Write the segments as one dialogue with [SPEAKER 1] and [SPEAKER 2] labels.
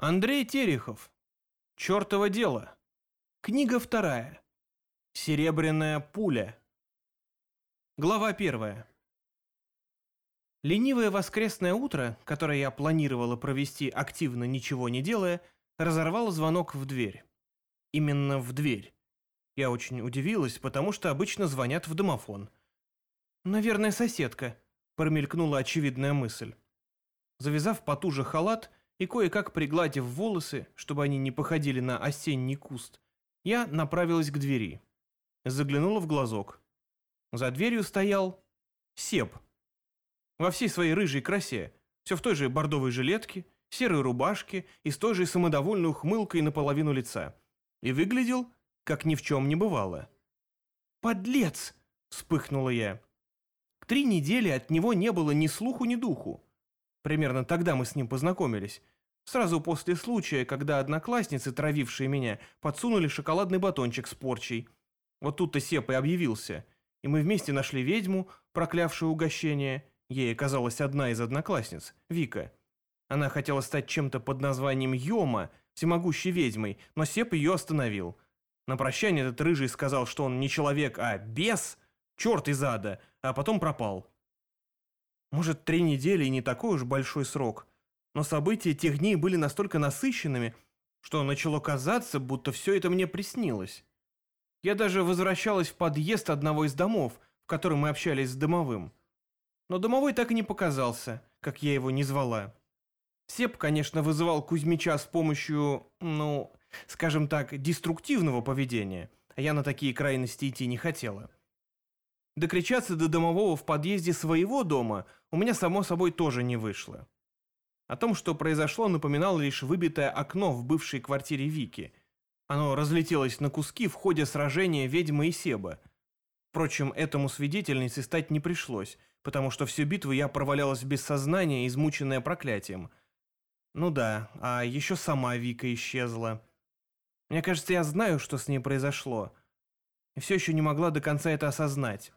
[SPEAKER 1] Андрей Терехов. Чёртово дело. Книга вторая. Серебряная пуля. Глава первая. Ленивое воскресное утро, которое я планировала провести активно ничего не делая, разорвал звонок в дверь. Именно в дверь. Я очень удивилась, потому что обычно звонят в домофон. «Наверное, соседка», — промелькнула очевидная мысль. Завязав потуже халат, и кое-как пригладив волосы, чтобы они не походили на осенний куст, я направилась к двери. Заглянула в глазок. За дверью стоял Сеп. Во всей своей рыжей красе, все в той же бордовой жилетке, серой рубашке и с той же самодовольной ухмылкой наполовину лица. И выглядел, как ни в чем не бывало. «Подлец!» – вспыхнула я. Три недели от него не было ни слуху, ни духу. Примерно тогда мы с ним познакомились. Сразу после случая, когда одноклассницы, травившие меня, подсунули шоколадный батончик с порчей. Вот тут-то Сеп и объявился. И мы вместе нашли ведьму, проклявшую угощение. Ей оказалась одна из одноклассниц, Вика. Она хотела стать чем-то под названием Йома, всемогущей ведьмой, но Сеп ее остановил. На прощание этот рыжий сказал, что он не человек, а бес, черт из ада, а потом пропал. Может, три недели и не такой уж большой срок, но события тех дней были настолько насыщенными, что начало казаться, будто все это мне приснилось. Я даже возвращалась в подъезд одного из домов, в котором мы общались с домовым. Но домовой так и не показался, как я его не звала. Сеп, конечно, вызывал Кузьмича с помощью, ну, скажем так, деструктивного поведения, а я на такие крайности идти не хотела. Докричаться до домового в подъезде своего дома у меня, само собой, тоже не вышло. О том, что произошло, напоминало лишь выбитое окно в бывшей квартире Вики. Оно разлетелось на куски в ходе сражения ведьмы и Себа. Впрочем, этому свидетельницей стать не пришлось, потому что всю битву я провалялась без сознания, измученная проклятием. Ну да, а еще сама Вика исчезла. Мне кажется, я знаю, что с ней произошло. И все еще не могла до конца это осознать.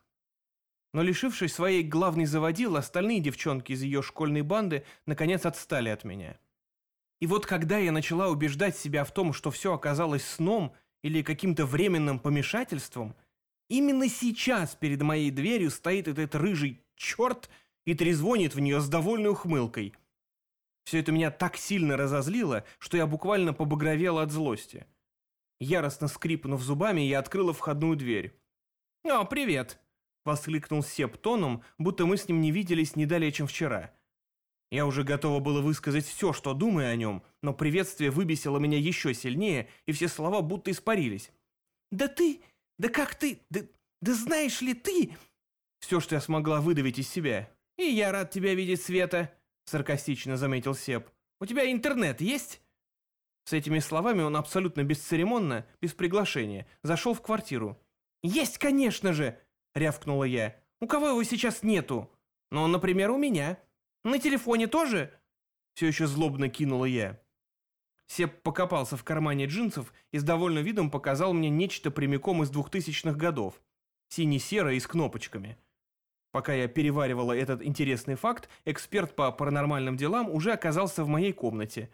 [SPEAKER 1] Но лишившись своей главной заводил, остальные девчонки из ее школьной банды наконец отстали от меня. И вот когда я начала убеждать себя в том, что все оказалось сном или каким-то временным помешательством, именно сейчас перед моей дверью стоит этот рыжий черт и трезвонит в нее с довольной ухмылкой. Все это меня так сильно разозлило, что я буквально побагровела от злости. Яростно скрипнув зубами, я открыла входную дверь. «О, привет!» Воскликнул Сеп тоном, будто мы с ним не виделись не далее, чем вчера. Я уже готова была высказать все, что думаю о нем, но приветствие выбесило меня еще сильнее, и все слова будто испарились. «Да ты! Да как ты! Да, да знаешь ли ты!» Все, что я смогла выдавить из себя. «И я рад тебя видеть, Света!» Саркастично заметил Сеп. «У тебя интернет есть?» С этими словами он абсолютно бесцеремонно, без приглашения, зашел в квартиру. «Есть, конечно же!» — рявкнула я. «У кого его сейчас нету? Ну, например, у меня. На телефоне тоже?» Все еще злобно кинула я. Сеп покопался в кармане джинсов и с довольным видом показал мне нечто прямиком из двухтысячных годов. Сине-серое и с кнопочками. Пока я переваривала этот интересный факт, эксперт по паранормальным делам уже оказался в моей комнате.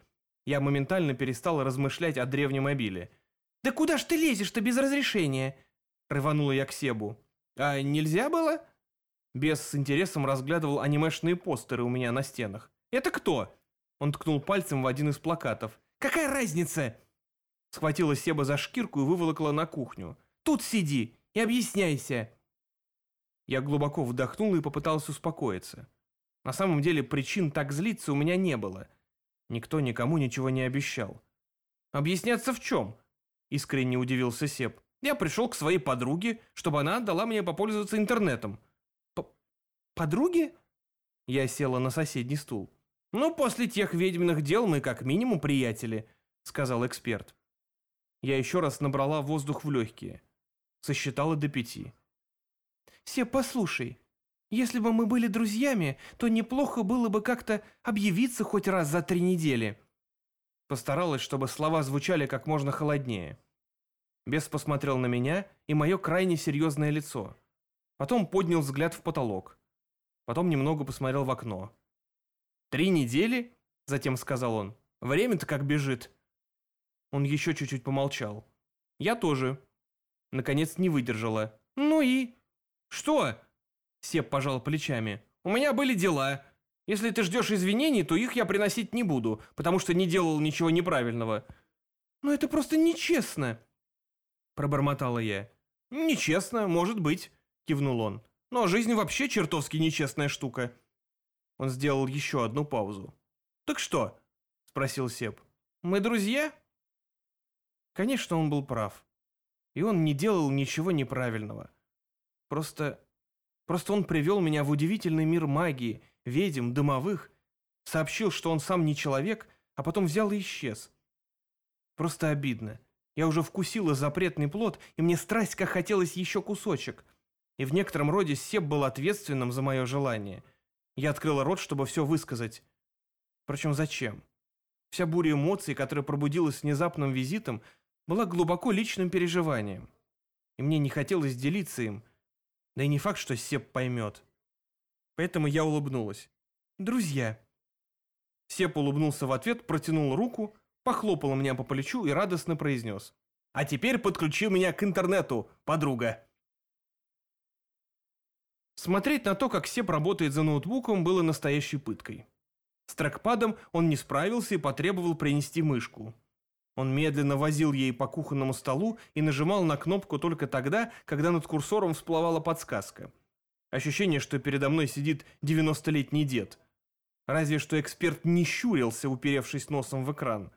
[SPEAKER 1] Я моментально перестала размышлять о древнем мобиле. «Да куда ж ты лезешь-то без разрешения?» Рванула я к Себу. «А нельзя было?» Бес с интересом разглядывал анимешные постеры у меня на стенах. «Это кто?» Он ткнул пальцем в один из плакатов. «Какая разница?» Схватила Себа за шкирку и выволокла на кухню. «Тут сиди и объясняйся!» Я глубоко вдохнул и попытался успокоиться. На самом деле причин так злиться у меня не было. Никто никому ничего не обещал. «Объясняться в чем?» Искренне удивился Себ. Я пришел к своей подруге, чтобы она дала мне попользоваться интернетом. П подруге? Я села на соседний стул. Ну, после тех ведьминых дел мы как минимум приятели, сказал эксперт. Я еще раз набрала воздух в легкие. Сосчитала до пяти. Все, послушай, если бы мы были друзьями, то неплохо было бы как-то объявиться хоть раз за три недели. Постаралась, чтобы слова звучали как можно холоднее. Бес посмотрел на меня и мое крайне серьезное лицо. Потом поднял взгляд в потолок. Потом немного посмотрел в окно. «Три недели?» – затем сказал он. Время-то как бежит». Он еще чуть-чуть помолчал. «Я тоже». Наконец не выдержала. «Ну и?» «Что?» Сеп пожал плечами. «У меня были дела. Если ты ждешь извинений, то их я приносить не буду, потому что не делал ничего неправильного». «Но это просто нечестно», — пробормотала я. «Нечестно, может быть», — кивнул он. «Но жизнь вообще чертовски нечестная штука». Он сделал еще одну паузу. «Так что?» — спросил Сеп. «Мы друзья?» Конечно, он был прав. И он не делал ничего неправильного. Просто... Просто он привел меня в удивительный мир магии, ведьм, дымовых, сообщил, что он сам не человек, а потом взял и исчез. Просто обидно. Я уже вкусила запретный плод, и мне страсть как хотелось еще кусочек. И в некотором роде Сеп был ответственным за мое желание. Я открыла рот, чтобы все высказать. Впрочем, зачем? Вся буря эмоций, которая пробудилась с внезапным визитом, была глубоко личным переживанием. И мне не хотелось делиться им, да и не факт, что Сеп поймет. Поэтому я улыбнулась. «Друзья». Сеп улыбнулся в ответ, протянул руку, похлопал меня по плечу и радостно произнес. «А теперь подключи меня к интернету, подруга». Смотреть на то, как Сеп работает за ноутбуком, было настоящей пыткой. С трекпадом он не справился и потребовал принести мышку. Он медленно возил ей по кухонному столу и нажимал на кнопку только тогда, когда над курсором всплывала подсказка. Ощущение, что передо мной сидит 90-летний дед. Разве что эксперт не щурился, уперевшись носом в экран.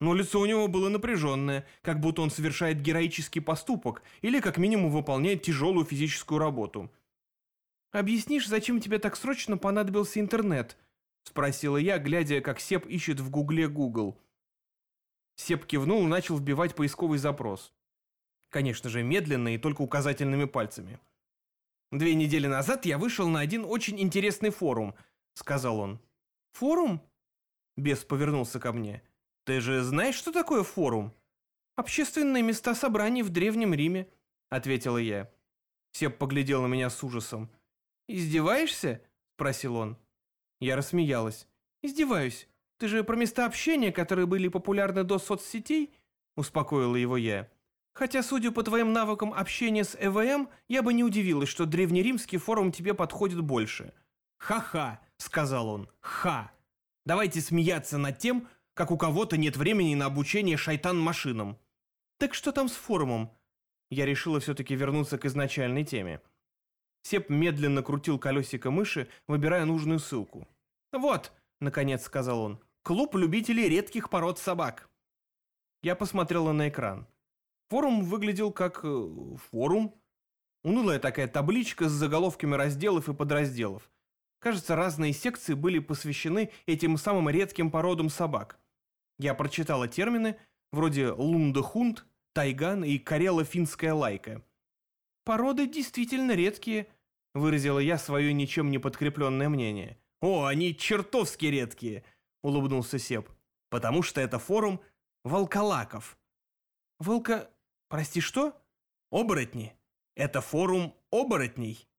[SPEAKER 1] Но лицо у него было напряженное, как будто он совершает героический поступок или как минимум выполняет тяжелую физическую работу. «Объяснишь, зачем тебе так срочно понадобился интернет?» – спросила я, глядя, как Сеп ищет в гугле Google – Сеп кивнул и начал вбивать поисковый запрос. Конечно же, медленно и только указательными пальцами. «Две недели назад я вышел на один очень интересный форум», — сказал он. «Форум?» Бес повернулся ко мне. «Ты же знаешь, что такое форум?» «Общественные места собраний в Древнем Риме», — ответила я. Сеп поглядел на меня с ужасом. «Издеваешься?» — спросил он. Я рассмеялась. «Издеваюсь. Ты же про места общения, которые были популярны до соцсетей?» – успокоила его я. «Хотя, судя по твоим навыкам общения с ЭВМ, я бы не удивилась, что древнеримский форум тебе подходит больше». «Ха-ха», – сказал он, – «ха». Давайте смеяться над тем, как у кого-то нет времени на обучение шайтан-машинам. Так что там с форумом? Я решила все-таки вернуться к изначальной теме. Сеп медленно крутил колесико мыши, выбирая нужную ссылку. «Вот», — наконец сказал он, Клуб любителей редких пород собак. Я посмотрела на экран. Форум выглядел как... Э, форум. Унылая такая табличка с заголовками разделов и подразделов. Кажется, разные секции были посвящены этим самым редким породам собак. Я прочитала термины вроде лундахунд, тайган и карело-финская лайка. «Породы действительно редкие», — выразила я свое ничем не подкрепленное мнение. «О, они чертовски редкие!» — улыбнулся Сеп. «Потому что это форум волколаков». «Волка... Прости, что?» «Оборотни. Это форум оборотней».